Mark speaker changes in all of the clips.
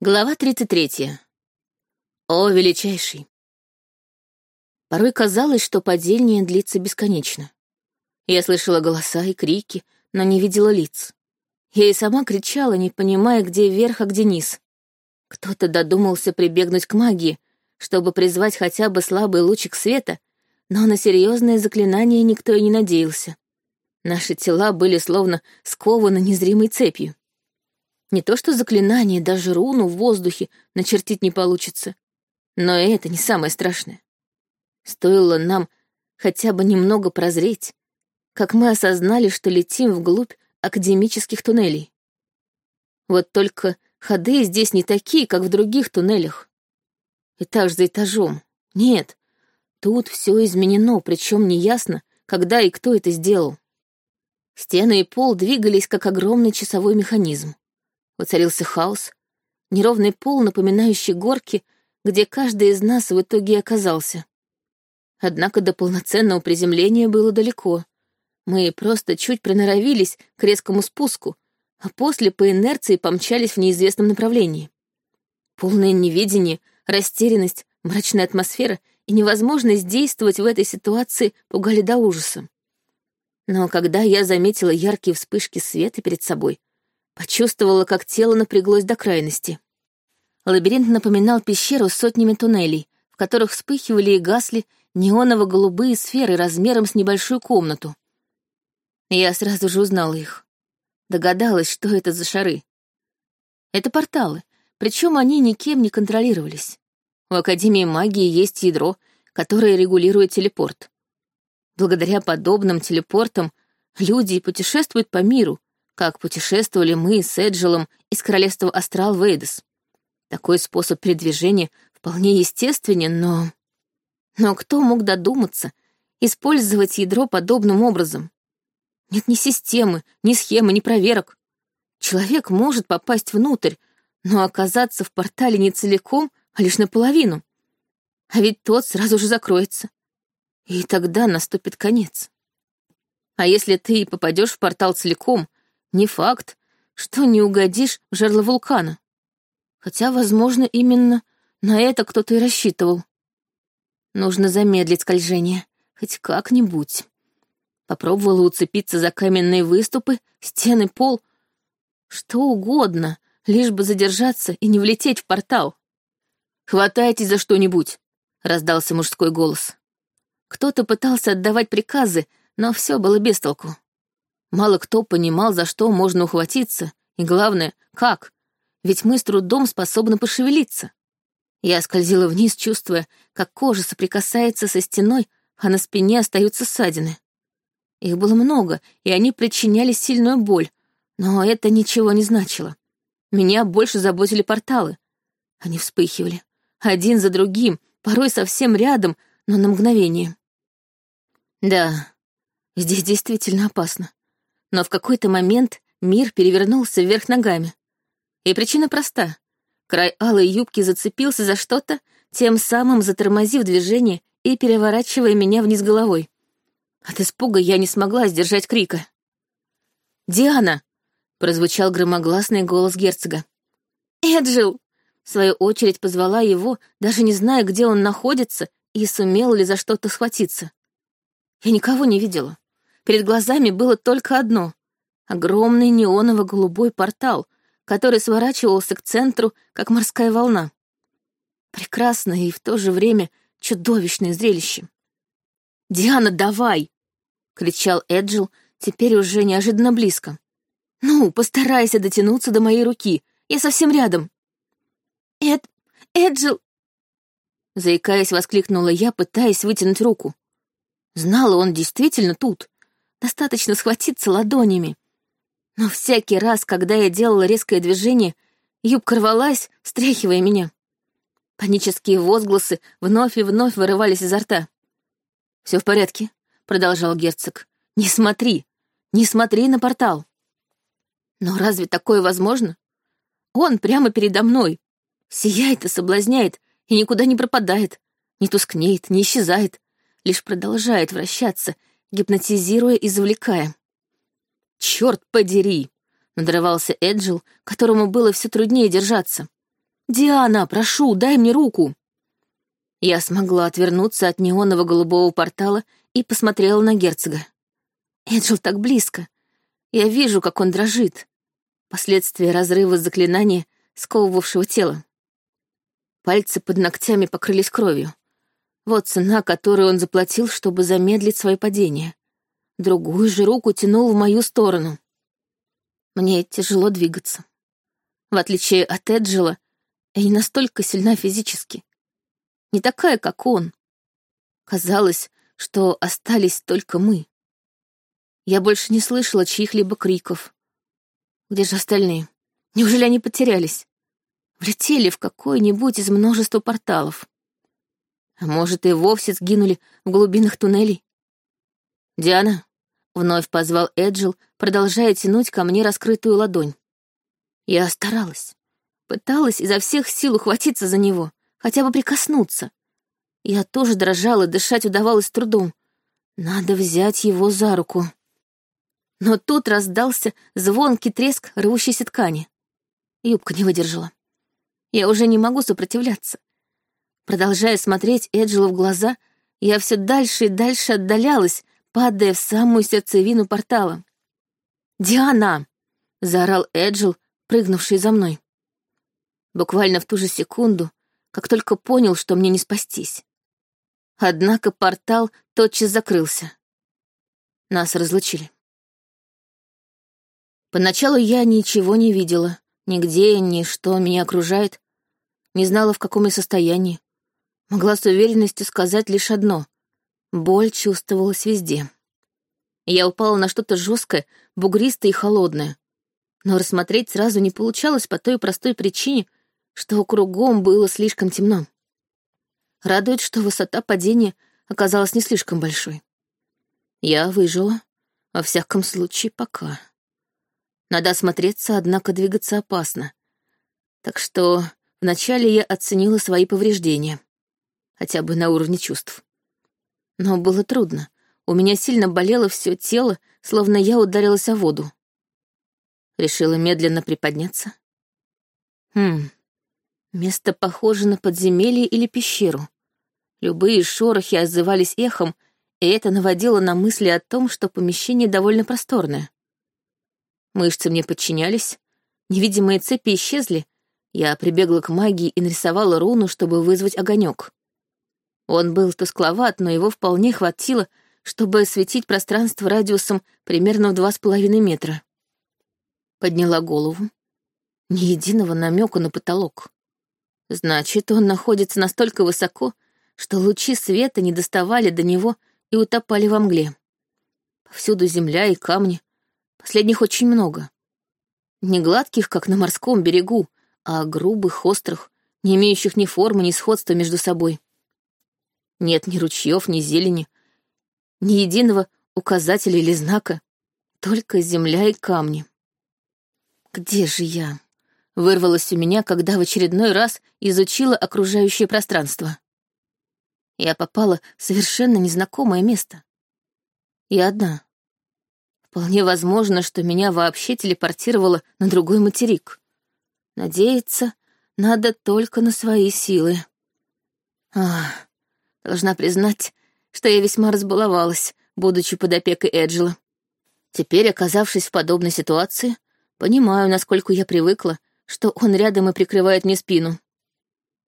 Speaker 1: Глава 33. О, величайший. Порой казалось, что падение длится бесконечно. Я слышала голоса и крики, но не видела лиц. Я и сама кричала, не понимая, где верх, а где низ. Кто-то додумался прибегнуть к магии, чтобы призвать хотя бы слабый лучик света, но на серьезное заклинание никто и не надеялся. Наши тела были словно скованы незримой цепью. Не то что заклинание, даже руну в воздухе начертить не получится. Но это не самое страшное. Стоило нам хотя бы немного прозреть, как мы осознали, что летим вглубь академических туннелей. Вот только ходы здесь не такие, как в других туннелях. Этаж за этажом. Нет, тут все изменено, причем неясно, когда и кто это сделал. Стены и пол двигались, как огромный часовой механизм. Воцарился хаос, неровный пол, напоминающий горки, где каждый из нас в итоге оказался. Однако до полноценного приземления было далеко. Мы просто чуть приноровились к резкому спуску, а после по инерции помчались в неизвестном направлении. Полное неведение, растерянность, мрачная атмосфера и невозможность действовать в этой ситуации пугали до ужаса. Но когда я заметила яркие вспышки света перед собой, Почувствовала, как тело напряглось до крайности. Лабиринт напоминал пещеру с сотнями туннелей, в которых вспыхивали и гасли неоново-голубые сферы размером с небольшую комнату. Я сразу же узнала их. Догадалась, что это за шары. Это порталы, причем они никем не контролировались. У Академии магии есть ядро, которое регулирует телепорт. Благодаря подобным телепортам люди путешествуют по миру, как путешествовали мы с Эджелом из королевства Астрал Вейдес. Такой способ передвижения вполне естественен, но... Но кто мог додуматься использовать ядро подобным образом? Нет ни системы, ни схемы, ни проверок. Человек может попасть внутрь, но оказаться в портале не целиком, а лишь наполовину. А ведь тот сразу же закроется. И тогда наступит конец. А если ты попадешь в портал целиком, не факт, что не угодишь в жерло вулкана. Хотя, возможно, именно на это кто-то и рассчитывал. Нужно замедлить скольжение, хоть как-нибудь. Попробовала уцепиться за каменные выступы, стены, пол. Что угодно, лишь бы задержаться и не влететь в портал. «Хватайтесь за что-нибудь», — раздался мужской голос. Кто-то пытался отдавать приказы, но все было без толку. Мало кто понимал, за что можно ухватиться, и главное, как, ведь мы с трудом способны пошевелиться. Я скользила вниз, чувствуя, как кожа соприкасается со стеной, а на спине остаются ссадины. Их было много, и они причиняли сильную боль, но это ничего не значило. Меня больше заботили порталы. Они вспыхивали, один за другим, порой совсем рядом, но на мгновение. Да, здесь действительно опасно но в какой-то момент мир перевернулся вверх ногами. И причина проста. Край алой юбки зацепился за что-то, тем самым затормозив движение и переворачивая меня вниз головой. От испуга я не смогла сдержать крика. «Диана!» — прозвучал громогласный голос герцога. «Эджил!» — в свою очередь позвала его, даже не зная, где он находится и сумел ли за что-то схватиться. Я никого не видела. Перед глазами было только одно — огромный неоново-голубой портал, который сворачивался к центру, как морская волна. Прекрасное и в то же время чудовищное зрелище. «Диана, давай!» — кричал Эджил, теперь уже неожиданно близко. «Ну, постарайся дотянуться до моей руки, я совсем рядом». «Эд... Эджил...» Заикаясь, воскликнула я, пытаясь вытянуть руку. Знала, он действительно тут, Достаточно схватиться ладонями. Но всякий раз, когда я делала резкое движение, юбка рвалась, стряхивая меня. Панические возгласы вновь и вновь вырывались изо рта. Все в порядке», — продолжал герцог. «Не смотри, не смотри на портал». «Но разве такое возможно? Он прямо передо мной. Сияет и соблазняет, и никуда не пропадает, не тускнеет, не исчезает, лишь продолжает вращаться гипнотизируя и завлекая. «Черт подери!» — надрывался Эджил, которому было все труднее держаться. «Диана, прошу, дай мне руку!» Я смогла отвернуться от неонового голубого портала и посмотрела на герцога. Эджил так близко. Я вижу, как он дрожит. Последствия разрыва заклинания, сковывавшего тело. Пальцы под ногтями покрылись кровью. Вот цена, которую он заплатил, чтобы замедлить свое падение. Другую же руку тянул в мою сторону. Мне тяжело двигаться. В отличие от Эджела, я не настолько сильна физически не такая, как он. Казалось, что остались только мы. Я больше не слышала чьих-либо криков. Где же остальные? Неужели они потерялись? Влетели в какой-нибудь из множества порталов. А может, и вовсе сгинули в глубинах туннелей? «Диана», — вновь позвал Эджил, продолжая тянуть ко мне раскрытую ладонь. Я старалась. Пыталась изо всех сил ухватиться за него хотя бы прикоснуться. Я тоже дрожала, дышать удавалось трудом. Надо взять его за руку. Но тут раздался звонкий треск рвущейся ткани. Юбка не выдержала. Я уже не могу сопротивляться. Продолжая смотреть Эджелу в глаза, я все дальше и дальше отдалялась, падая в самую сердцевину портала. «Диана!» — заорал Эджил, прыгнувший за мной. Буквально в ту же секунду как только понял, что мне не спастись. Однако портал тотчас закрылся. Нас разлучили. Поначалу я ничего не видела, нигде, ни что меня окружает, не знала, в каком я состоянии. Могла с уверенностью сказать лишь одно — боль чувствовалась везде. Я упала на что-то жесткое, бугристое и холодное. Но рассмотреть сразу не получалось по той простой причине, что кругом было слишком темно. Радует, что высота падения оказалась не слишком большой. Я выжила, во всяком случае, пока. Надо осмотреться, однако двигаться опасно. Так что вначале я оценила свои повреждения, хотя бы на уровне чувств. Но было трудно. У меня сильно болело все тело, словно я ударилась о воду. Решила медленно приподняться. Хм, Место похоже на подземелье или пещеру. Любые шорохи отзывались эхом, и это наводило на мысли о том, что помещение довольно просторное. Мышцы мне подчинялись, невидимые цепи исчезли, я прибегла к магии и нарисовала руну, чтобы вызвать огонек. Он был тускловат, но его вполне хватило, чтобы осветить пространство радиусом примерно в два с половиной метра. Подняла голову. Ни единого намека на потолок. Значит, он находится настолько высоко, что лучи света не доставали до него и утопали во мгле. Повсюду земля и камни. Последних очень много. Не гладких, как на морском берегу, а грубых, острых, не имеющих ни формы, ни сходства между собой. Нет ни ручьев, ни зелени, ни единого указателя или знака, только земля и камни. Где же я? вырвалось у меня, когда в очередной раз изучила окружающее пространство. Я попала в совершенно незнакомое место. И одна. Вполне возможно, что меня вообще телепортировало на другой материк. Надеяться надо только на свои силы. Ах, должна признать, что я весьма разбаловалась, будучи под опекой Эджела. Теперь, оказавшись в подобной ситуации, понимаю, насколько я привыкла что он рядом и прикрывает мне спину.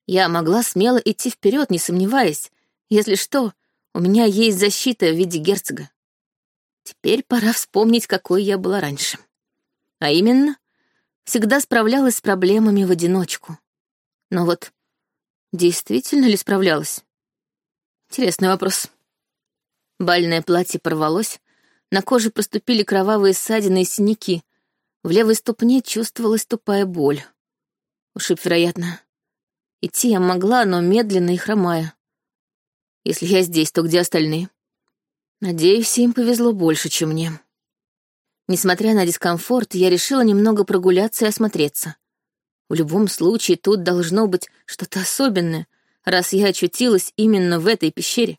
Speaker 1: Я могла смело идти вперед, не сомневаясь. Если что, у меня есть защита в виде герцога. Теперь пора вспомнить, какой я была раньше. А именно, всегда справлялась с проблемами в одиночку. Но вот действительно ли справлялась? Интересный вопрос. Бальное платье порвалось, на коже проступили кровавые ссадины и синяки, в левой ступне чувствовалась тупая боль. Ушиб, вероятно. Идти я могла, но медленно и хромая. Если я здесь, то где остальные? Надеюсь, им повезло больше, чем мне. Несмотря на дискомфорт, я решила немного прогуляться и осмотреться. В любом случае, тут должно быть что-то особенное, раз я очутилась именно в этой пещере.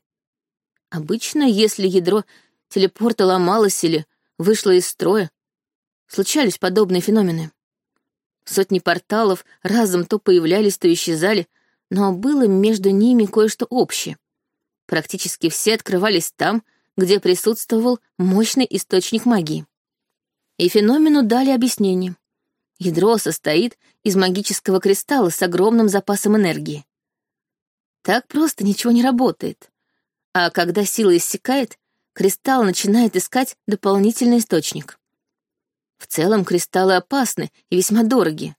Speaker 1: Обычно, если ядро телепорта ломалось или вышло из строя, случались подобные феномены. Сотни порталов разом то появлялись, то исчезали, но было между ними кое-что общее. Практически все открывались там, где присутствовал мощный источник магии. И феномену дали объяснение. Ядро состоит из магического кристалла с огромным запасом энергии. Так просто ничего не работает. А когда сила иссякает, кристалл начинает искать дополнительный источник. В целом кристаллы опасны и весьма дороги.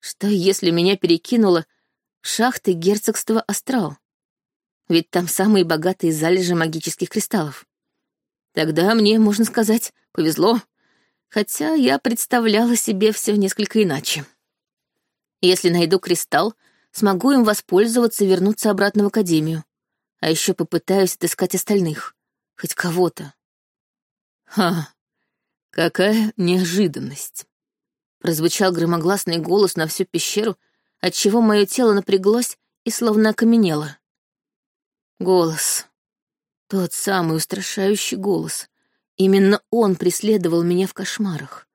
Speaker 1: Что если меня перекинуло в шахты герцогства Астрал? Ведь там самые богатые залежи магических кристаллов. Тогда мне, можно сказать, повезло, хотя я представляла себе все несколько иначе. Если найду кристалл, смогу им воспользоваться и вернуться обратно в Академию. А еще попытаюсь отыскать остальных. Хоть кого-то.
Speaker 2: Ха, какая неожиданность.
Speaker 1: Прозвучал громогласный голос на всю пещеру, отчего мое тело напряглось и словно окаменело. Голос. Тот самый устрашающий голос. Именно он преследовал меня в кошмарах.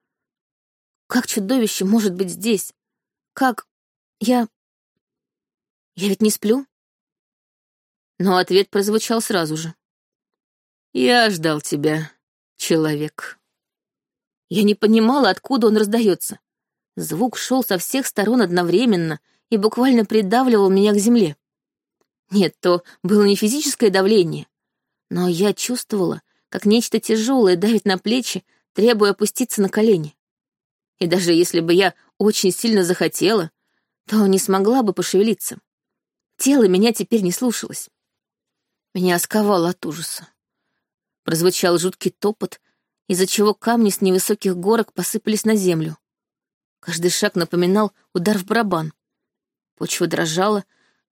Speaker 1: Как чудовище может быть здесь? Как... Я... Я ведь не сплю? Но ответ прозвучал сразу же.
Speaker 2: «Я ждал тебя, человек».
Speaker 1: Я не понимала, откуда он раздается. Звук шел со всех сторон одновременно и буквально придавливал меня к земле. Нет, то было не физическое давление, но я чувствовала, как нечто тяжелое давит на плечи, требуя опуститься на колени. И даже если бы я очень сильно захотела, то не смогла бы пошевелиться. Тело меня теперь не слушалось. Меня сковало от ужаса. Прозвучал жуткий топот, из-за чего камни с невысоких горок посыпались на землю. Каждый шаг напоминал удар в барабан. Почва дрожала,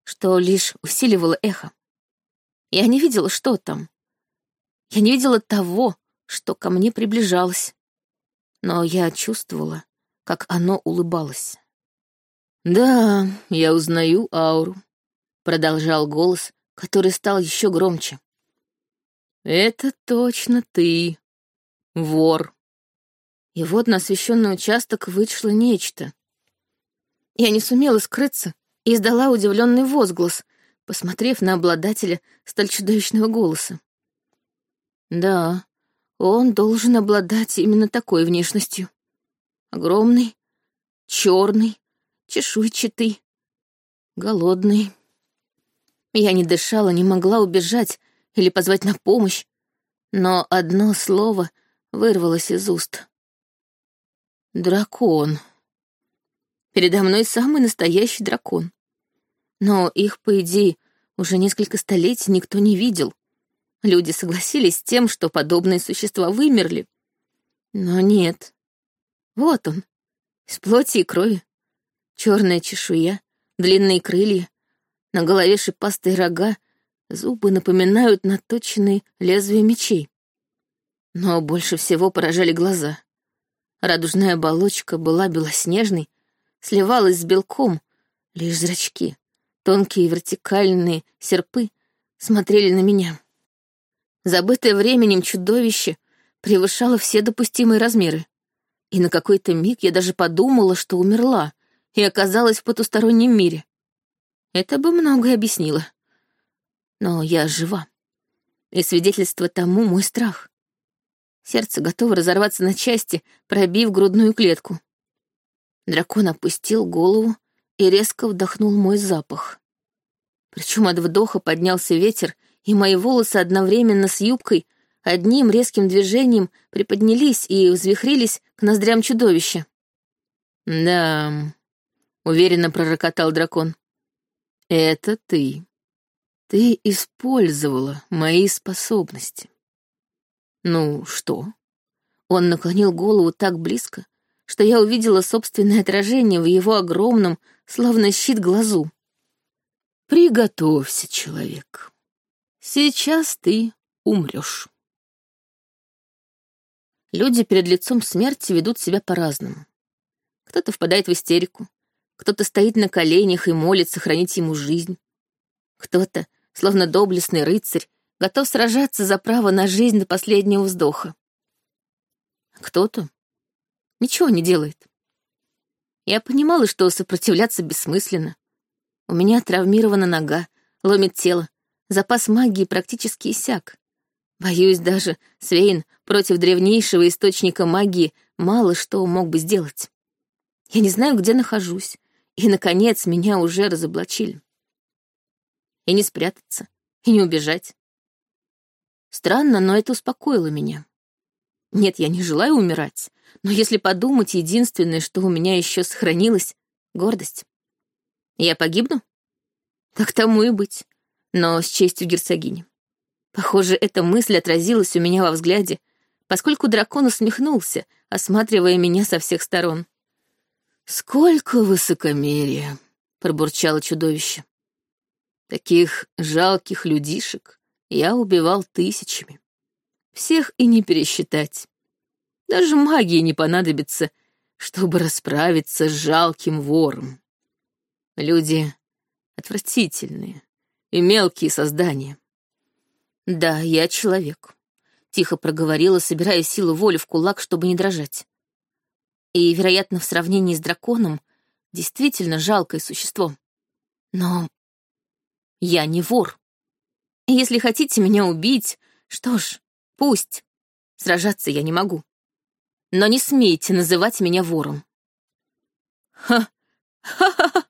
Speaker 1: что лишь усиливало эхо. Я не видела, что там. Я не видела того, что ко мне приближалось. Но я чувствовала, как оно улыбалось.
Speaker 2: «Да, я узнаю ауру», — продолжал голос, который стал еще громче. «Это точно ты, вор».
Speaker 1: И вот на освещенный участок вышло нечто. Я не сумела скрыться и издала удивленный возглас, посмотрев на обладателя столь чудовищного голоса. Да, он должен обладать именно такой внешностью. Огромный, черный, чешуйчатый, голодный. Я не дышала, не могла убежать или позвать на помощь, но одно слово вырвалось из уст. Дракон. Передо мной самый настоящий дракон. Но их, по идее, уже несколько столетий никто не видел. Люди согласились с тем, что подобные существа вымерли. Но нет. Вот он, из плоти и крови. Черная чешуя, длинные крылья, на голове шипастые рога, зубы напоминают наточенные лезвия мечей. Но больше всего поражали глаза. Радужная оболочка была белоснежной, сливалась с белком, лишь зрачки, тонкие вертикальные серпы, смотрели на меня. Забытое временем чудовище превышало все допустимые размеры. И на какой-то миг я даже подумала, что умерла и оказалась в потустороннем мире. Это бы многое объяснило. Но я жива. И свидетельство тому мой страх. Сердце готово разорваться на части, пробив грудную клетку. Дракон опустил голову и резко вдохнул мой запах. Причем от вдоха поднялся ветер, и мои волосы одновременно с юбкой одним резким движением приподнялись и взвихрились к ноздрям чудовища.
Speaker 2: «Да», — уверенно пророкотал дракон. Это ты. Ты использовала мои способности. Ну что?
Speaker 1: Он наклонил голову так близко, что я увидела собственное отражение в его огромном, словно щит глазу.
Speaker 2: Приготовься, человек. Сейчас ты умрешь.
Speaker 1: Люди перед лицом смерти ведут себя по-разному. Кто-то впадает в истерику, кто-то стоит на коленях и молит сохранить ему жизнь. Кто-то, словно доблестный рыцарь, готов сражаться за право на жизнь до последнего вздоха. Кто-то ничего не делает. Я понимала, что сопротивляться бессмысленно. У меня травмирована нога, ломит тело, запас магии практически иссяк. Боюсь, даже Свейн против древнейшего источника магии мало что мог бы сделать. Я не знаю, где нахожусь, и, наконец, меня уже разоблачили. И не спрятаться, и не убежать. Странно, но это успокоило меня. Нет, я не желаю умирать, но если подумать, единственное, что у меня еще сохранилось — гордость. Я погибну? Так тому и быть, но с честью герцогини. Похоже, эта мысль отразилась у меня во взгляде, поскольку дракон усмехнулся, осматривая меня со всех сторон. «Сколько высокомерия!» — пробурчало чудовище. «Таких жалких людишек я убивал тысячами. Всех и не пересчитать. Даже магии не понадобится, чтобы расправиться с жалким вором. Люди отвратительные и мелкие создания. Да, я человек. Тихо проговорила, собирая силу воли в кулак, чтобы не дрожать. И, вероятно, в сравнении с драконом, действительно жалкое существо. Но я не вор. Если хотите меня убить, что ж, пусть. Сражаться я не могу. Но не смейте называть меня вором. Ха! Ха-ха-ха!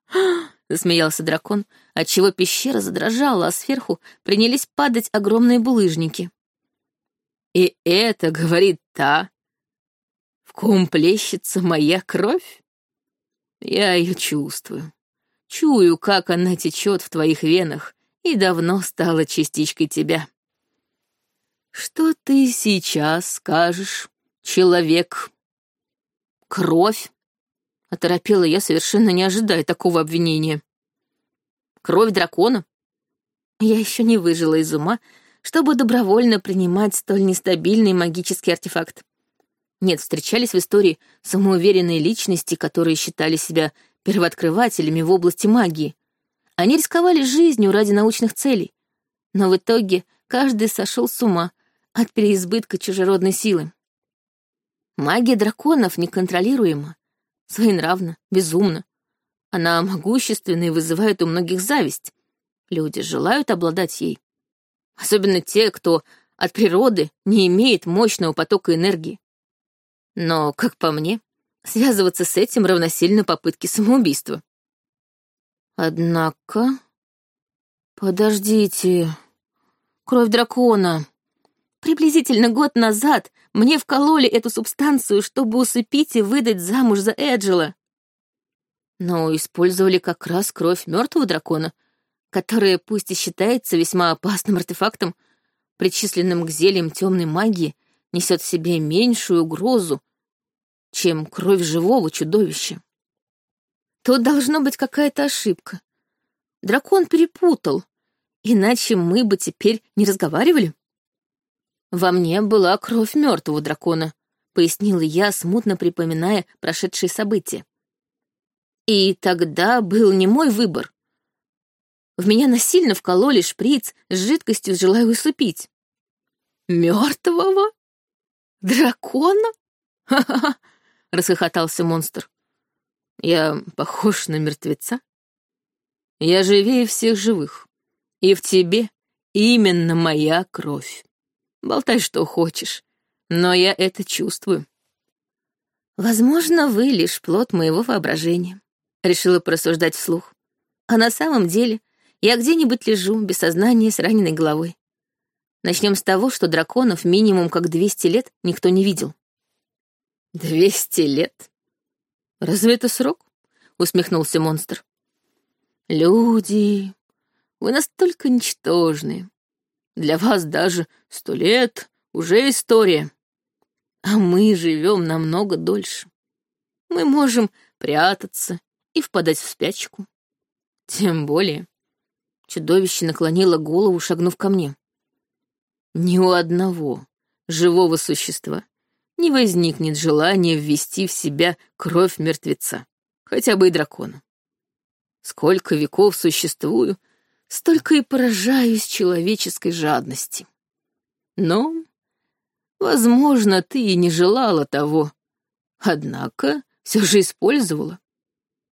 Speaker 1: Засмеялся дракон, отчего пещера задрожала, а сверху принялись падать огромные булыжники. И это, говорит та, в ком плещется моя кровь? Я ее чувствую. Чую, как она течет в твоих венах, и давно стала частичкой тебя. Что ты сейчас скажешь, человек? Кровь? Оторопела я, совершенно не ожидая такого обвинения. Кровь дракона? Я еще не выжила из ума, чтобы добровольно принимать столь нестабильный магический артефакт. Нет, встречались в истории самоуверенные личности, которые считали себя первооткрывателями в области магии, они рисковали жизнью ради научных целей, но в итоге каждый сошел с ума от переизбытка чужеродной силы. Магия драконов неконтролируема, своенравна, безумна. Она могущественна и вызывает у многих зависть. Люди желают обладать ей. Особенно те, кто от природы не имеет мощного потока энергии. Но, как по мне, связываться с этим равносильно попытке самоубийства. Однако... Подождите. Кровь дракона. Приблизительно год назад мне вкололи эту субстанцию, чтобы усыпить и выдать замуж за Эджела. Но использовали как раз кровь мертвого дракона, которая пусть и считается весьма опасным артефактом, причисленным к зельям темной магии, несет в себе меньшую угрозу, чем кровь живого чудовища. Тут должно быть какая-то ошибка. Дракон перепутал, иначе мы бы теперь не разговаривали. Во мне была кровь мертвого дракона, пояснила я, смутно припоминая прошедшие события. И тогда был не мой выбор. В меня насильно вкололи шприц с жидкостью, желая усыпить. Мертвого? Дракона? Ха-ха-ха! расхохотался монстр. Я похож на мертвеца? Я живее всех живых. И в тебе именно моя кровь. Болтай, что хочешь, но я это чувствую. Возможно, вы лишь плод моего воображения, решила просуждать вслух. А на самом деле я где-нибудь лежу без сознания с раненой головой. Начнем с того, что драконов минимум как 200 лет никто не видел. «Двести лет?» «Разве это срок?» — усмехнулся монстр. «Люди, вы настолько ничтожны. Для вас даже сто лет уже история. А мы живем намного дольше. Мы можем прятаться и впадать в спячку. Тем более...» Чудовище наклонило голову, шагнув ко мне. «Ни у одного живого существа не возникнет желания ввести в себя кровь мертвеца, хотя бы и дракона. Сколько веков существую, столько и поражаюсь человеческой жадности. Но, возможно, ты и не желала того, однако все же использовала.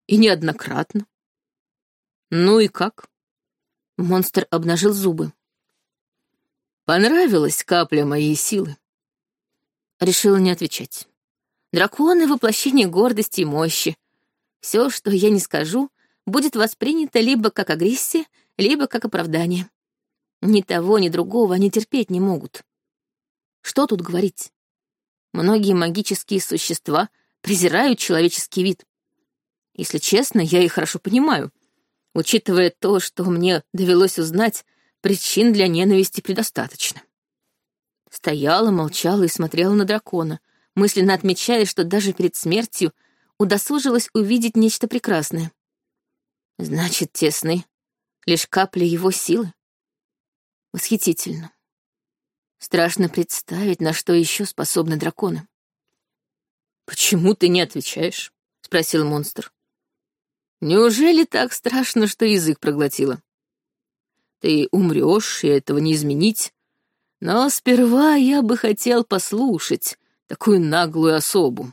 Speaker 2: И неоднократно. Ну и как? Монстр обнажил зубы. Понравилась капля моей силы. Решила не отвечать. Драконы — воплощение гордости и мощи. Все, что я не скажу, будет воспринято либо как агрессия, либо как оправдание. Ни того, ни другого они терпеть не могут. Что тут говорить? Многие магические существа презирают человеческий вид. Если честно, я их хорошо понимаю. Учитывая то, что мне довелось узнать, причин для ненависти предостаточно. Стояла, молчала и смотрела на дракона, мысленно отмечая, что даже перед смертью удосужилась увидеть нечто прекрасное. Значит, те сны — лишь капля его силы. Восхитительно. Страшно представить, на что еще способны драконы. «Почему ты не отвечаешь?» — спросил монстр. «Неужели так страшно, что язык проглотила? Ты умрешь, и этого не изменить. Но сперва я бы хотел послушать такую наглую особу».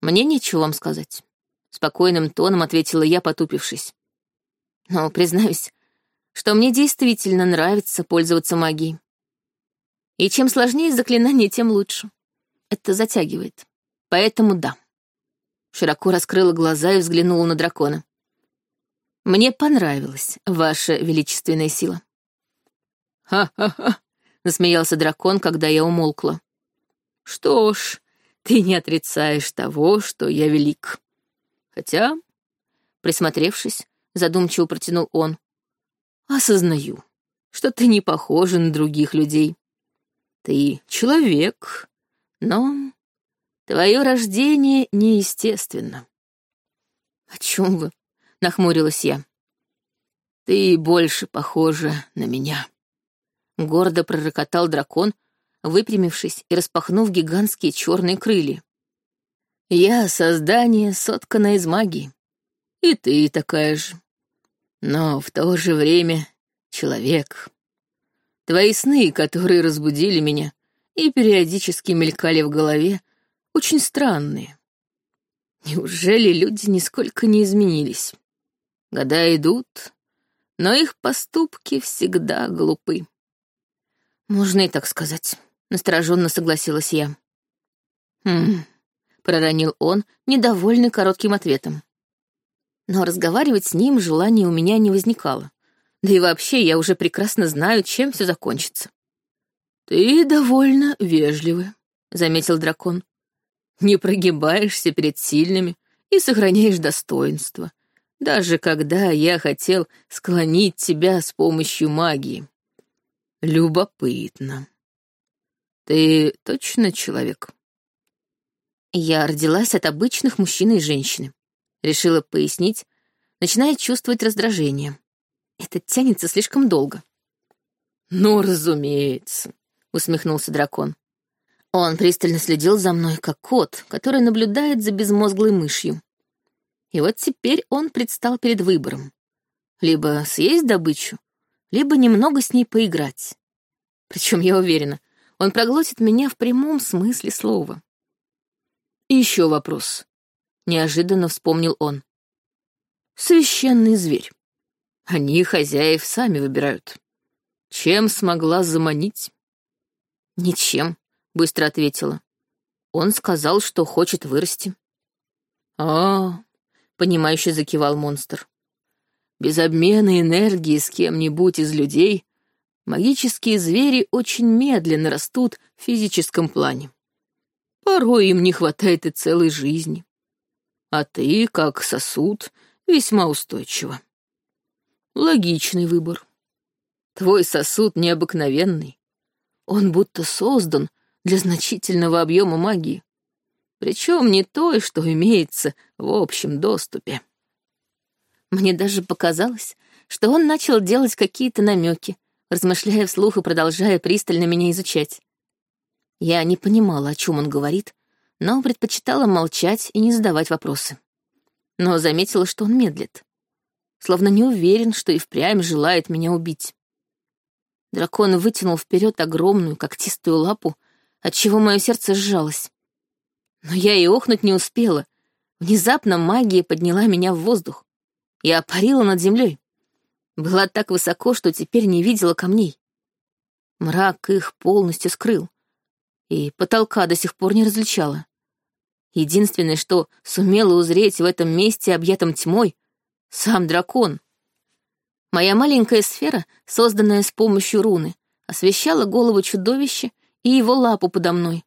Speaker 2: «Мне нечего вам сказать», — спокойным тоном ответила я, потупившись. «Но признаюсь, что мне действительно нравится пользоваться магией. И чем сложнее заклинание, тем лучше. Это затягивает. Поэтому да. Широко раскрыла глаза и взглянула на дракона. Мне понравилась ваша величественная сила. «Ха-ха-ха!» — насмеялся дракон, когда я умолкла. «Что ж, ты не отрицаешь того, что я велик. Хотя, присмотревшись, задумчиво протянул он, осознаю, что ты не похожа на других людей. Ты человек, но твое рождение неестественно. О чем вы? Нахмурилась я. Ты больше похожа на меня. Гордо пророкотал дракон, выпрямившись и распахнув гигантские черные крылья. Я создание, сотканное из магии. И ты такая же. Но в то же время человек. Твои сны, которые разбудили меня и периодически мелькали в голове, очень странные. Неужели люди нисколько не изменились? Года идут, но их поступки всегда глупы. Можно и так сказать, настороженно согласилась я. Хм, проронил он, недовольный коротким ответом. Но разговаривать с ним желания у меня не возникало. Да и вообще, я уже прекрасно знаю, чем все закончится. «Ты довольно вежливый», — заметил дракон. «Не прогибаешься перед сильными и сохраняешь достоинство, даже когда я хотел склонить тебя с помощью магии. Любопытно. Ты точно человек?» Я родилась от обычных мужчины и женщины. Решила пояснить, начиная чувствовать раздражение. Это тянется слишком долго. «Ну, разумеется», — усмехнулся дракон. Он пристально следил за мной, как кот, который наблюдает за безмозглой мышью. И вот теперь он предстал перед выбором. Либо съесть добычу, либо немного с ней поиграть. Причем, я уверена, он проглотит меня в прямом смысле слова. И еще вопрос. Неожиданно вспомнил он. Священный зверь. Они хозяев сами выбирают. Чем смогла заманить? Ничем, быстро ответила. Он сказал, что хочет вырасти. А, понимающе закивал монстр. Без обмена энергии с кем-нибудь из людей магические звери очень медленно растут в физическом плане. Порой им не хватает и целой жизни. А ты, как сосуд, весьма устойчива. Логичный выбор. Твой сосуд необыкновенный. Он будто создан для значительного объема магии. Причем не той, что имеется в общем доступе. Мне даже показалось, что он начал делать какие-то намеки, размышляя вслух и продолжая пристально меня изучать. Я не понимала, о чем он говорит, но предпочитала молчать и не задавать вопросы. Но заметила, что он медлит словно не уверен, что и впрямь желает меня убить. Дракон вытянул вперед огромную когтистую лапу, отчего мое сердце сжалось. Но я и охнуть не успела. Внезапно магия подняла меня в воздух. Я парила над землей. Была так высоко, что теперь не видела камней. Мрак их полностью скрыл, и потолка до сих пор не различала. Единственное, что сумела узреть в этом месте, объятом тьмой, — сам дракон. Моя маленькая сфера, созданная с помощью руны, освещала голову чудовища и его лапу подо мной.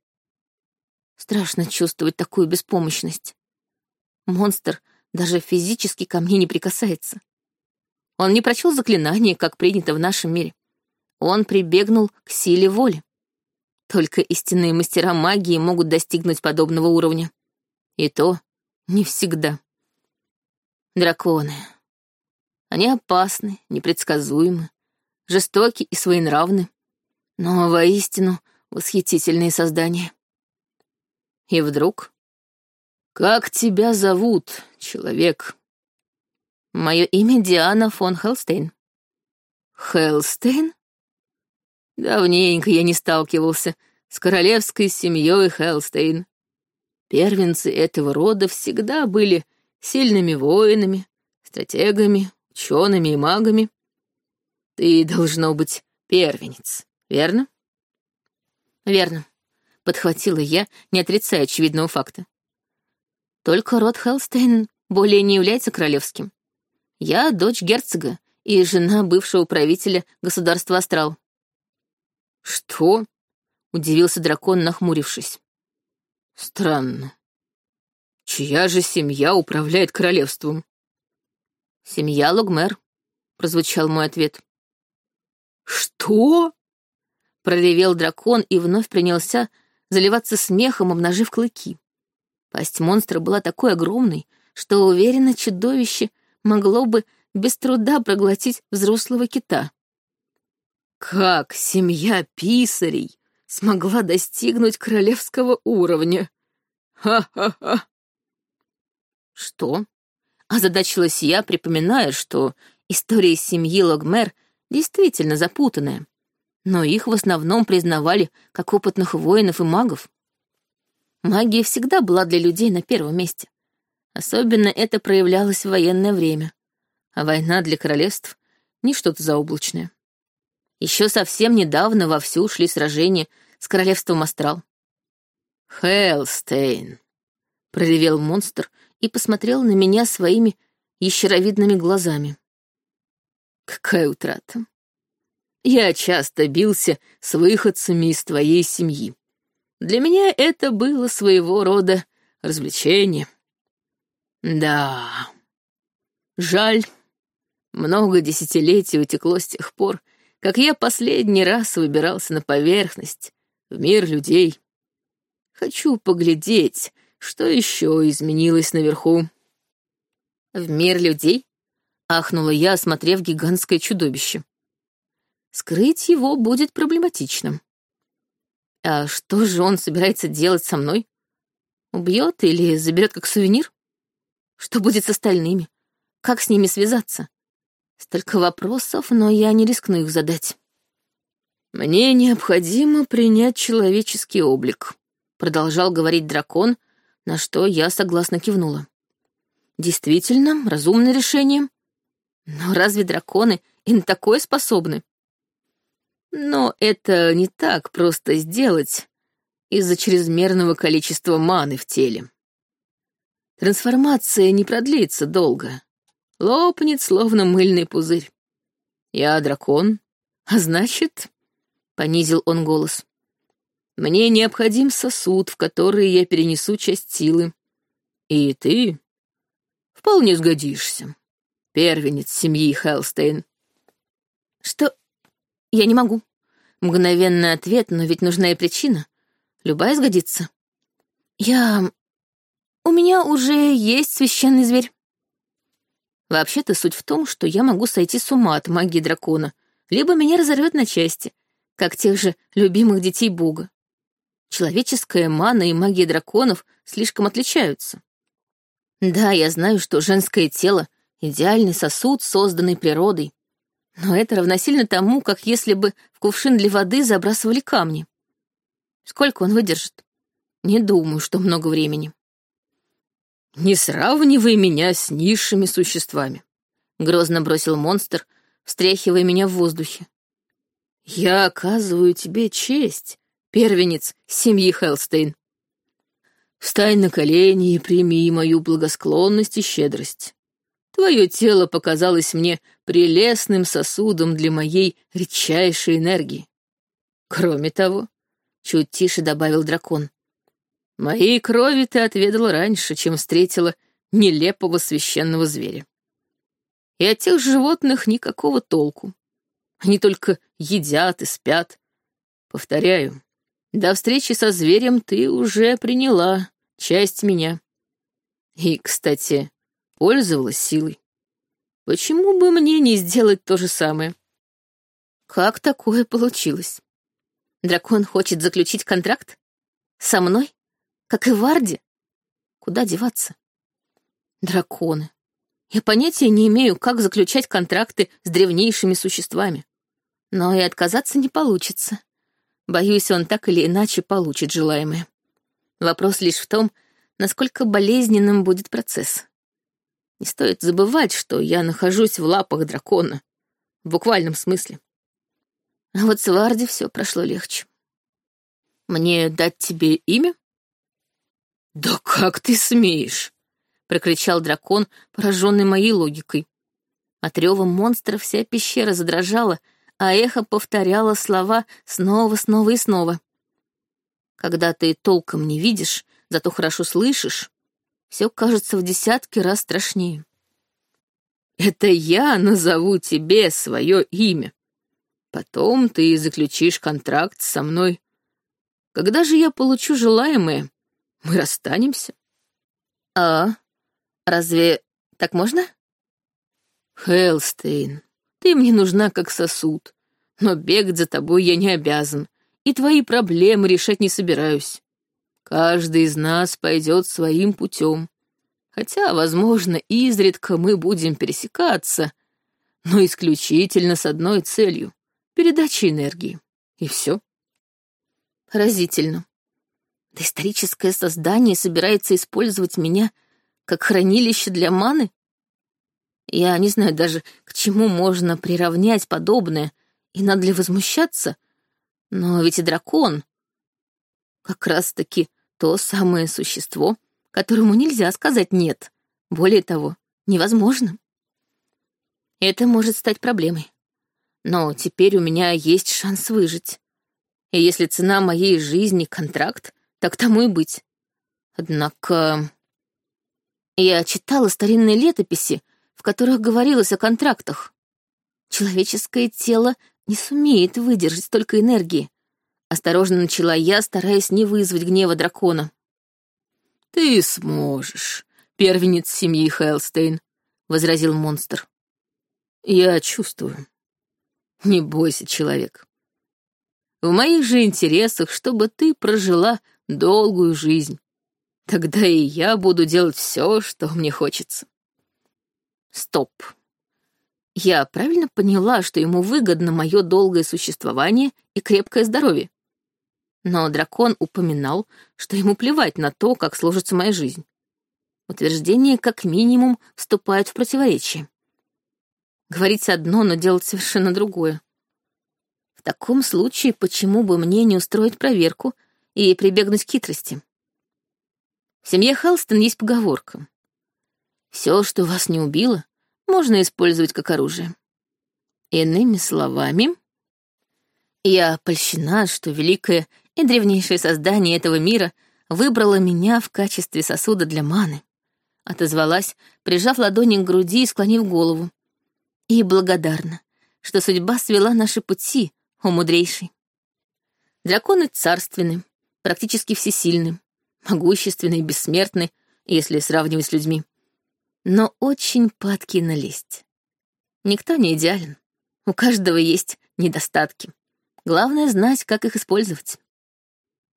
Speaker 2: Страшно чувствовать такую беспомощность. Монстр даже физически ко мне не прикасается. Он не прочел заклинание, как принято в нашем мире. Он прибегнул к силе воли. Только истинные мастера магии могут достигнуть подобного уровня. И то не всегда. Драконы. Они опасны, непредсказуемы, жестоки и своенравны, но воистину восхитительные создания. И вдруг... «Как тебя зовут, человек?» «Мое имя Диана фон Хелстейн». «Хелстейн?» Давненько я не сталкивался с королевской семьей Хелстейн. Первенцы этого рода всегда были сильными воинами, стратегами, учеными и магами. Ты должно быть первенец, верно? Верно, подхватила я, не отрицая очевидного факта. Только род Хелстейн более не является королевским. Я дочь герцога и жена бывшего правителя государства Астрал. Что? Удивился дракон, нахмурившись. Странно. Чья же семья управляет королевством? Семья Логмер, прозвучал мой ответ. Что? Проревел дракон и вновь принялся заливаться смехом, обнажив клыки. Пасть монстра была такой огромной, что, уверенно, чудовище могло бы без труда проглотить взрослого кита. Как семья писарей смогла достигнуть королевского уровня. Ха-ха-ха. Что? Озадачилась я, припоминая, что история семьи Логмер действительно запутанная, но их в основном признавали как опытных воинов и магов. Магия всегда была для людей на первом месте. Особенно это проявлялось в военное время, а война для королевств — не что-то заоблачное. Еще совсем недавно вовсю шли сражения с королевством Астрал. «Хелстейн», — проревел монстр и посмотрел на меня своими ящеровидными глазами. «Какая утрата! Я часто бился с выходцами из твоей семьи. Для меня это было своего рода развлечение. Да, жаль, много десятилетий утекло с тех пор, как я последний раз выбирался на поверхность, в мир людей. Хочу поглядеть, что еще изменилось наверху. В мир людей? Ахнула я, осмотрев гигантское чудовище. Скрыть его будет проблематичным. А что же он собирается делать со мной? Убьет или заберет как сувенир? Что будет с остальными? Как с ними связаться? Столько вопросов, но я не рискну их задать. «Мне необходимо принять человеческий облик», — продолжал говорить дракон, на что я согласно кивнула. «Действительно, разумное решение. Но разве драконы и на такое способны?» «Но это не так просто сделать из-за чрезмерного количества маны в теле. Трансформация не продлится долго, лопнет, словно мыльный пузырь. Я дракон, а значит, — понизил он голос, — мне необходим сосуд, в который я перенесу часть силы. И ты вполне сгодишься, первенец семьи Хелстейн. Что? Я не могу. Мгновенный ответ, но ведь нужна и причина. Любая сгодится. Я... У меня уже есть священный зверь. Вообще-то суть в том, что я могу сойти с ума от магии дракона, либо меня разорвет на части, как тех же любимых детей Бога. Человеческая мана и магия драконов слишком отличаются. Да, я знаю, что женское тело — идеальный сосуд, созданный природой. Но это равносильно тому, как если бы в кувшин для воды забрасывали камни. Сколько он выдержит? Не думаю, что много времени. Не сравнивай меня с низшими существами, грозно бросил монстр, встряхивая меня в воздухе. Я оказываю тебе честь, первенец семьи Хелстейн. Встань на колени и прими мою благосклонность и щедрость. Твое тело показалось мне прелестным сосудом для моей редчайшей энергии. Кроме того, чуть тише добавил дракон, моей крови ты отведала раньше, чем встретила нелепого священного зверя. И от тех животных никакого толку. Они только едят и спят. Повторяю, до встречи со зверем ты уже приняла часть меня. И, кстати, пользовалась силой. Почему бы мне не сделать то же самое? Как такое получилось? Дракон хочет заключить контракт? Со мной? Как и Варди? Куда деваться? Драконы. Я понятия не имею, как заключать контракты с древнейшими существами. Но и отказаться не получится. Боюсь, он так или иначе получит желаемое. Вопрос лишь в том, насколько болезненным будет процесс. Не стоит забывать, что я нахожусь в лапах дракона. В буквальном смысле. А вот с Варди все прошло легче. Мне дать тебе имя? Да как ты смеешь? прокричал дракон, пораженный моей логикой. От рева монстра вся пещера задрожала, а эхо повторяло слова снова, снова и снова. Когда ты толком не видишь, зато хорошо слышишь, все кажется в десятки раз страшнее. Это я назову тебе свое имя. Потом ты заключишь контракт со мной. Когда же я получу желаемое, мы расстанемся. А разве так можно? Хелстейн, ты мне нужна как сосуд, но бегать за тобой я не обязан, и твои проблемы решать не собираюсь. Каждый из нас пойдет своим путем. Хотя, возможно, изредка мы будем пересекаться, но исключительно с одной целью передачи энергии. И все. Поразительно. Доисторическое создание собирается использовать меня как хранилище для маны? Я не знаю даже, к чему можно приравнять подобное, и надо ли возмущаться, но ведь и дракон как раз-таки то самое существо, которому нельзя сказать «нет». Более того, невозможно. Это может стать проблемой. Но теперь у меня есть шанс выжить. И если цена моей жизни — контракт, так тому и быть. Однако... Я читала старинные летописи, в которых говорилось о контрактах. Человеческое тело не сумеет выдержать столько энергии. Осторожно начала я, стараясь не вызвать гнева дракона. «Ты сможешь, первенец семьи Хелстейн», — возразил монстр. «Я чувствую. Не бойся, человек. В моих же интересах, чтобы ты прожила долгую жизнь. Тогда и я буду делать все, что мне хочется». Стоп. Я правильно поняла, что ему выгодно мое долгое существование и крепкое здоровье? Но дракон упоминал, что ему плевать на то, как сложится моя жизнь. Утверждение как минимум вступает в противоречие. Говорить одно, но делать совершенно другое. В таком случае, почему бы мне не устроить проверку и прибегнуть к хитрости? В семье Хелстон есть поговорка. Все, что вас не убило, можно использовать как оружие. Иными словами, я польщена, что великое и древнейшее создание этого мира выбрало меня в качестве сосуда для маны. Отозвалась, прижав ладони к груди и склонив голову. И благодарна, что судьба свела наши пути, о мудрейший. Драконы царственны, практически всесильны, могущественны и бессмертны, если сравнивать с людьми. Но очень падки на лесть. Никто не идеален. У каждого есть недостатки. Главное — знать, как их использовать.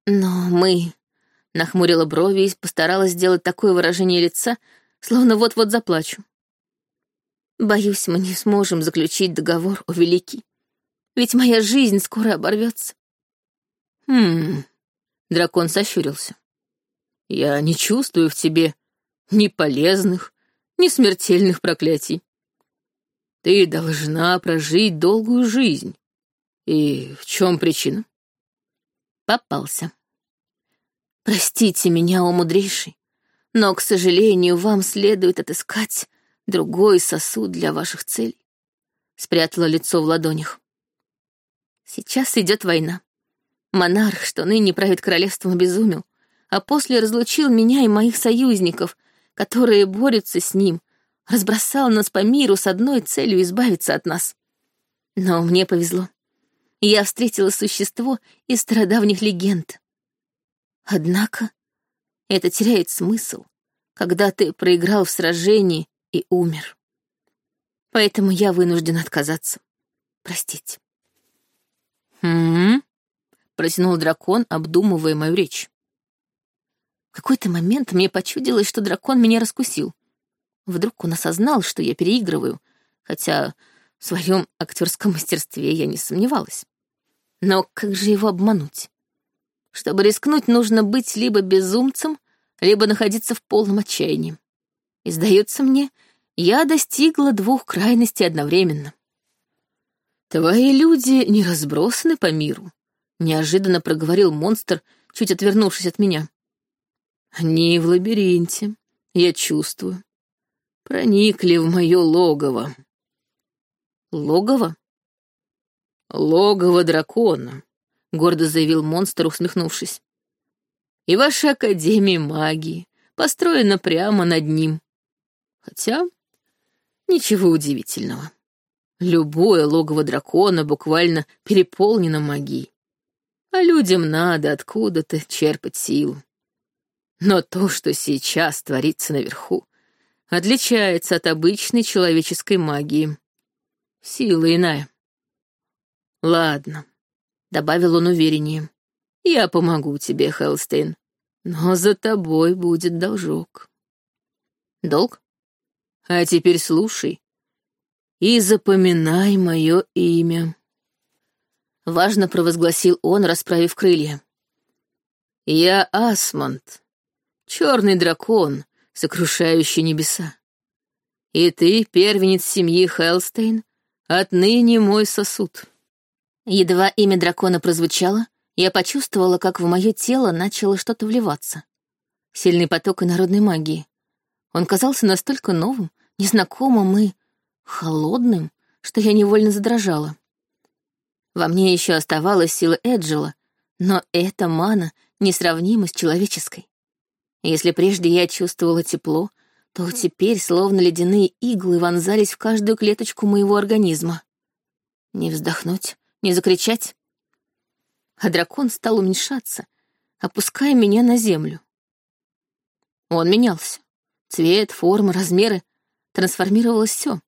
Speaker 2: Но мы... Нахмурила брови и постаралась сделать такое выражение лица, словно вот-вот заплачу. Боюсь, мы не сможем заключить договор, о великий. Ведь моя жизнь скоро оборвется. Хм... Дракон сощурился. Я не чувствую в тебе ни полезных, ни смертельных проклятий. Ты должна прожить долгую жизнь. И в чем причина?
Speaker 1: Попался. Простите меня, о мудрейший, но, к сожалению, вам следует отыскать другой сосуд для ваших целей. Спрятала лицо в ладонях. Сейчас идет война. Монарх, что ныне правит королевством, обезумел, а после разлучил меня и моих союзников, которые борются с ним, разбросал нас по миру с одной целью избавиться от нас. Но мне повезло. Я встретила существо из стародавних легенд. Однако это теряет смысл, когда ты проиграл в сражении и умер. Поэтому я вынужден отказаться. Простите.
Speaker 2: «Хм?» — протянул дракон, обдумывая мою речь.
Speaker 1: В какой-то момент мне почудилось, что дракон меня раскусил. Вдруг он осознал, что я переигрываю, хотя в своем актерском мастерстве я не сомневалась. Но как же его обмануть? Чтобы рискнуть, нужно быть либо безумцем, либо находиться в полном отчаянии. И, сдается мне, я достигла двух крайностей одновременно.
Speaker 2: «Твои люди не разбросаны по миру», — неожиданно проговорил монстр, чуть отвернувшись от меня. «Они в лабиринте, я чувствую. Проникли в мое логово».
Speaker 1: «Логово?»
Speaker 2: «Логово дракона», — гордо заявил монстр, усмехнувшись. «И ваша Академия магии построена прямо над ним. Хотя ничего удивительного. Любое логово дракона буквально переполнено магией. А людям надо откуда-то черпать силу. Но то, что сейчас творится наверху, отличается от обычной человеческой магии. Сила иная. «Ладно», — добавил он увереннее. «Я помогу тебе, Хелстейн, но за тобой будет должок».
Speaker 1: «Долг?»
Speaker 2: «А теперь слушай и запоминай мое имя».
Speaker 1: Важно провозгласил он, расправив крылья.
Speaker 2: «Я Асмонд, черный дракон, сокрушающий небеса. И ты, первенец семьи Хелстейн, отныне мой сосуд».
Speaker 1: Едва имя дракона прозвучало, я почувствовала, как в мое тело начало что-то вливаться. Сильный поток инородной магии. Он казался настолько новым, незнакомым и холодным, что я невольно задрожала. Во мне еще оставалась сила Эджела, но эта мана несравнима с человеческой. Если прежде я чувствовала тепло, то теперь словно ледяные иглы вонзались в каждую клеточку моего организма. Не вздохнуть, не закричать. А дракон стал уменьшаться, опуская меня на землю. Он менялся. Цвет, форма, размеры. Трансформировалось все.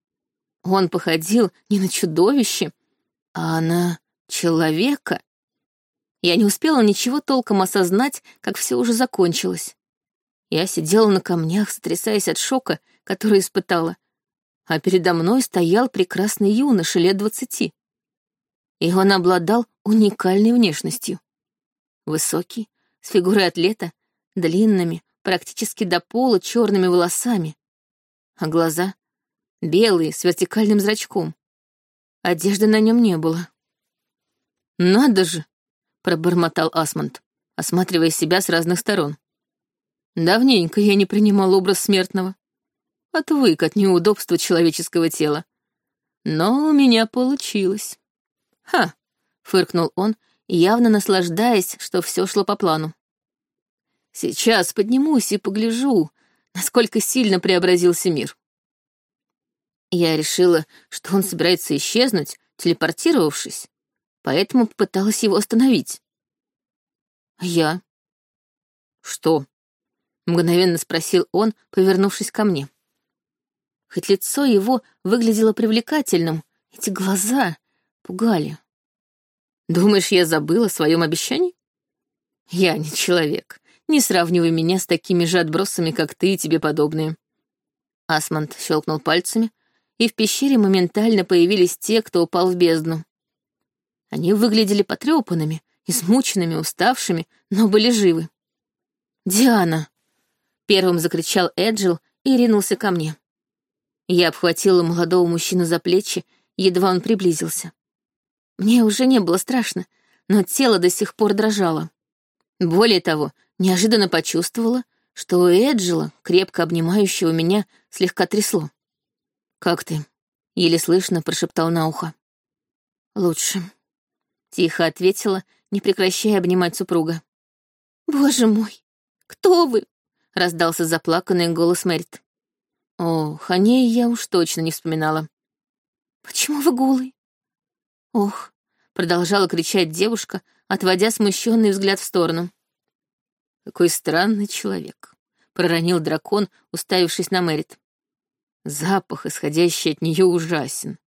Speaker 1: Он походил не на чудовище, а на человека. Я не успела ничего толком осознать, как все уже закончилось. Я сидела на камнях, сотрясаясь от шока, который испытала, а передо мной стоял прекрасный юноша лет двадцати и он обладал уникальной внешностью. Высокий, с фигурой атлета, длинными, практически до пола черными волосами, а глаза белые, с вертикальным зрачком. Одежды на нем не было. «Надо же!» — пробормотал Асмонд, осматривая себя с разных сторон. «Давненько я не принимал образ смертного. Отвык от неудобства человеческого тела. Но у меня получилось». «Ха!» — фыркнул он, явно наслаждаясь, что все шло по плану. «Сейчас поднимусь и погляжу, насколько сильно преобразился мир». Я решила, что он собирается исчезнуть, телепортировавшись, поэтому попыталась его остановить. «А я?» «Что?» — мгновенно спросил он, повернувшись ко мне. Хоть лицо его выглядело привлекательным, эти глаза пугали. Думаешь, я забыла о своем обещании? Я не человек. Не сравнивай меня с такими же отбросами, как ты и тебе подобные. Асмонд щелкнул пальцами, и в пещере моментально появились те, кто упал в бездну. Они выглядели потрепанными, измученными, уставшими, но были живы. «Диана!» Первым закричал Эджил и ринулся ко мне. Я обхватила молодого мужчину за плечи, едва он приблизился. Мне уже не было страшно, но тело до сих пор дрожало. Более того, неожиданно почувствовала, что у Эджила, крепко обнимающего меня, слегка трясло. «Как ты?» — еле слышно прошептал на ухо. «Лучше», — тихо ответила, не прекращая обнимать супруга. «Боже мой, кто вы?» — раздался заплаканный голос Мэрит. О, о ней я уж точно не вспоминала. «Почему вы голый?» «Ох», — продолжала кричать девушка, отводя смущенный взгляд в сторону. «Какой странный человек», — проронил дракон, уставившись на Мэрит. Запах, исходящий от нее, ужасен.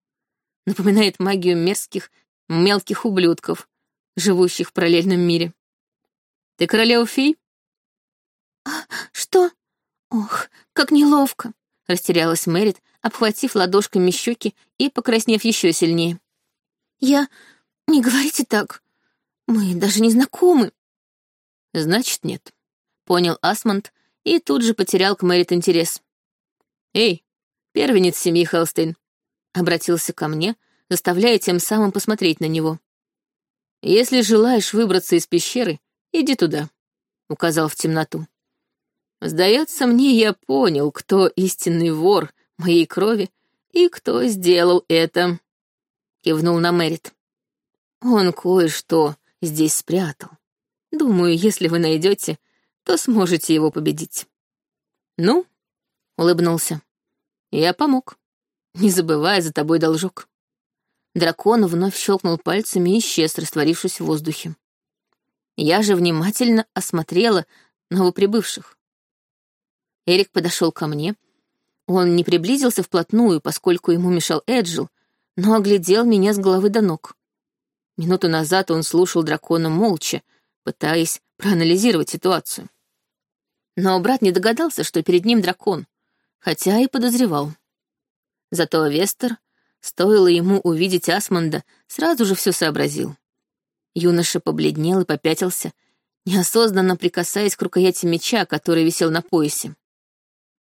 Speaker 1: Напоминает магию мерзких, мелких ублюдков, живущих в параллельном мире. Ты королева фей? А, что? Ох, как неловко, растерялась Мэрит, обхватив ладошками щеки и покраснев еще сильнее. Я... Не говорите так. Мы даже не знакомы. Значит, нет. Понял Асмонд и тут же потерял к Мэрит интерес. Эй, первенец семьи Хелстейн, обратился ко мне, заставляя тем самым посмотреть на него. Если желаешь выбраться из пещеры, иди туда, указал в темноту. Сдается мне, я понял, кто истинный вор моей крови и кто сделал это кивнул на Мэрит. Он кое-что здесь спрятал. Думаю, если вы найдете, то сможете его победить. Ну, улыбнулся. Я помог. Не забывай за тобой должок. Дракон вновь щелкнул пальцами и исчез, растворившись в воздухе. Я же внимательно осмотрела новоприбывших. Эрик подошел ко мне. Он не приблизился вплотную, поскольку ему мешал Эджил, но оглядел меня с головы до ног. Минуту назад он слушал дракона молча, пытаясь проанализировать ситуацию. Но брат не догадался, что перед ним дракон, хотя и подозревал. Зато Вестер, стоило ему увидеть Асмонда, сразу же все сообразил. Юноша побледнел и попятился, неосознанно прикасаясь к рукояти меча, который висел на поясе.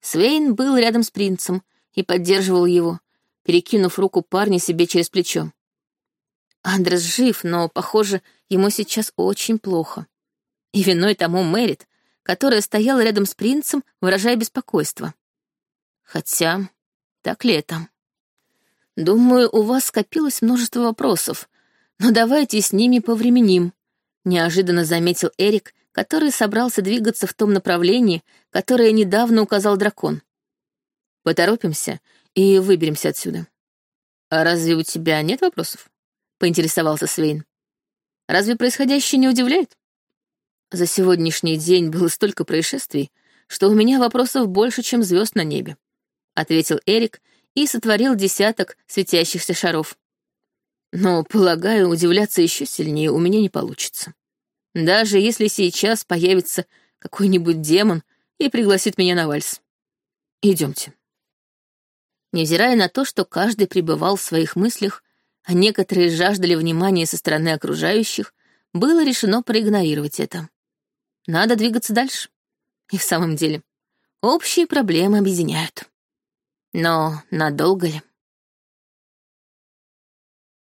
Speaker 1: Свейн был рядом с принцем и поддерживал его, перекинув руку парня себе через плечо. Андрес жив, но, похоже, ему сейчас очень плохо. И виной тому Мэрит, которая стояла рядом с принцем, выражая беспокойство. Хотя, так ли это? Думаю, у вас скопилось множество вопросов, но давайте с ними повременим, неожиданно заметил Эрик, который собрался двигаться в том направлении, которое недавно указал дракон. Поторопимся и выберемся отсюда. А разве у тебя нет вопросов? Поинтересовался Свейн. Разве происходящее не удивляет? За сегодняшний день было столько происшествий, что у меня вопросов больше, чем звезд на небе, ответил Эрик и сотворил десяток светящихся шаров. Но, полагаю, удивляться еще сильнее у меня не получится. Даже если сейчас появится какой-нибудь демон и пригласит меня на вальс. Идемте. Невзирая на то, что каждый пребывал в своих мыслях, а некоторые жаждали внимания со стороны окружающих, было решено проигнорировать это. Надо двигаться дальше. И в самом деле, общие проблемы объединяют. Но надолго ли?